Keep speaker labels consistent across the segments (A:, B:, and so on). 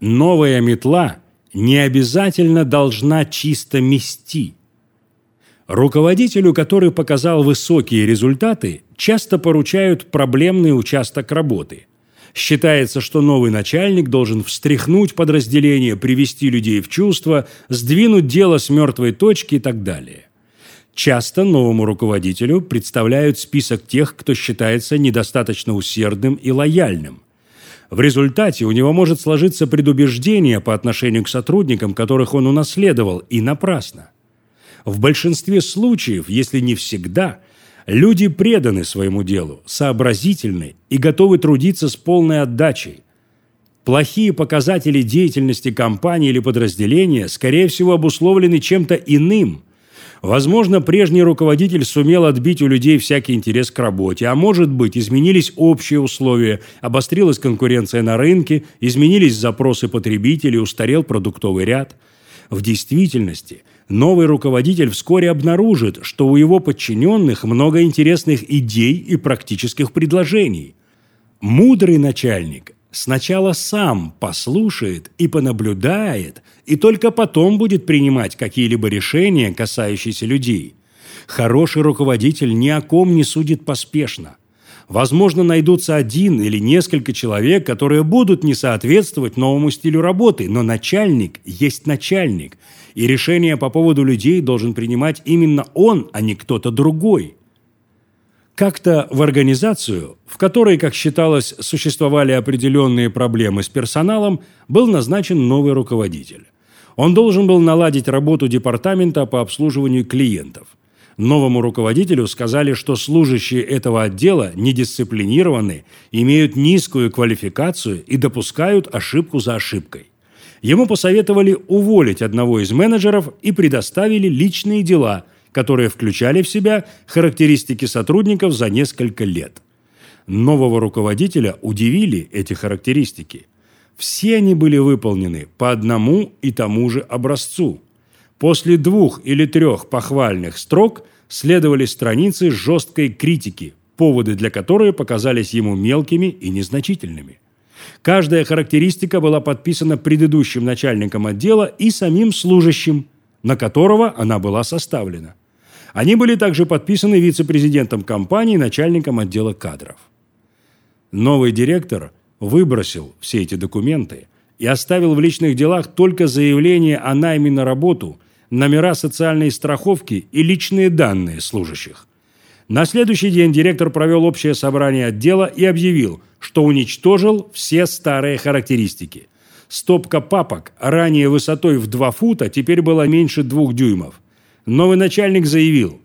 A: Новая метла не обязательно должна чисто мести. Руководителю, который показал высокие результаты, часто поручают проблемный участок работы. Считается, что новый начальник должен встряхнуть подразделение, привести людей в чувство, сдвинуть дело с мертвой точки и так далее. Часто новому руководителю представляют список тех, кто считается недостаточно усердным и лояльным. В результате у него может сложиться предубеждение по отношению к сотрудникам, которых он унаследовал, и напрасно. В большинстве случаев, если не всегда, люди преданы своему делу, сообразительны и готовы трудиться с полной отдачей. Плохие показатели деятельности компании или подразделения, скорее всего, обусловлены чем-то иным – Возможно, прежний руководитель сумел отбить у людей всякий интерес к работе, а может быть, изменились общие условия, обострилась конкуренция на рынке, изменились запросы потребителей, устарел продуктовый ряд. В действительности, новый руководитель вскоре обнаружит, что у его подчиненных много интересных идей и практических предложений. Мудрый начальник сначала сам послушает и понаблюдает, и только потом будет принимать какие-либо решения, касающиеся людей. Хороший руководитель ни о ком не судит поспешно. Возможно, найдутся один или несколько человек, которые будут не соответствовать новому стилю работы, но начальник есть начальник, и решение по поводу людей должен принимать именно он, а не кто-то другой – как-то в организацию, в которой, как считалось, существовали определенные проблемы с персоналом, был назначен новый руководитель. Он должен был наладить работу департамента по обслуживанию клиентов. Новому руководителю сказали, что служащие этого отдела недисциплинированы, имеют низкую квалификацию и допускают ошибку за ошибкой. Ему посоветовали уволить одного из менеджеров и предоставили личные дела – которые включали в себя характеристики сотрудников за несколько лет. Нового руководителя удивили эти характеристики. Все они были выполнены по одному и тому же образцу. После двух или трех похвальных строк следовали страницы жесткой критики, поводы для которой показались ему мелкими и незначительными. Каждая характеристика была подписана предыдущим начальником отдела и самим служащим, на которого она была составлена. Они были также подписаны вице-президентом компании и начальником отдела кадров. Новый директор выбросил все эти документы и оставил в личных делах только заявление о найме на работу, номера социальной страховки и личные данные служащих. На следующий день директор провел общее собрание отдела и объявил, что уничтожил все старые характеристики. Стопка папок, ранее высотой в 2 фута, теперь была меньше двух дюймов. Новый начальник заявил,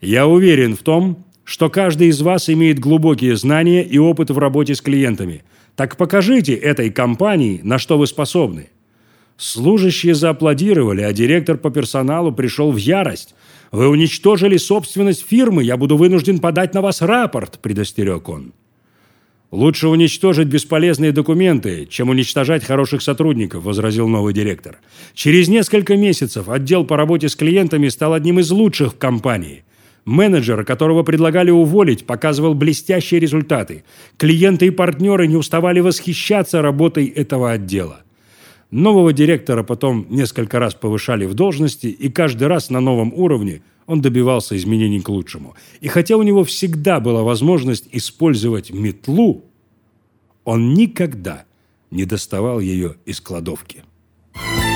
A: «Я уверен в том, что каждый из вас имеет глубокие знания и опыт в работе с клиентами. Так покажите этой компании, на что вы способны». Служащие зааплодировали, а директор по персоналу пришел в ярость. «Вы уничтожили собственность фирмы, я буду вынужден подать на вас рапорт», – предостерег он. «Лучше уничтожить бесполезные документы, чем уничтожать хороших сотрудников», – возразил новый директор. «Через несколько месяцев отдел по работе с клиентами стал одним из лучших в компании. Менеджер, которого предлагали уволить, показывал блестящие результаты. Клиенты и партнеры не уставали восхищаться работой этого отдела. Нового директора потом несколько раз повышали в должности, и каждый раз на новом уровне он добивался изменений к лучшему. И хотя у него всегда была возможность использовать метлу, он никогда не доставал ее из кладовки. Thank